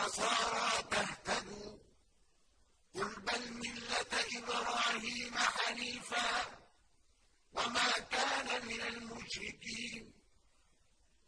النَّصَارَىٰ تَهْتَدُوا ۗ. قُلْ بَلْ مِلَّةَ إِبْرَاهِيمَ حَنِيفًا ۖ وَمَا كَانَ مِنَ الْمُشْرِكِينَ.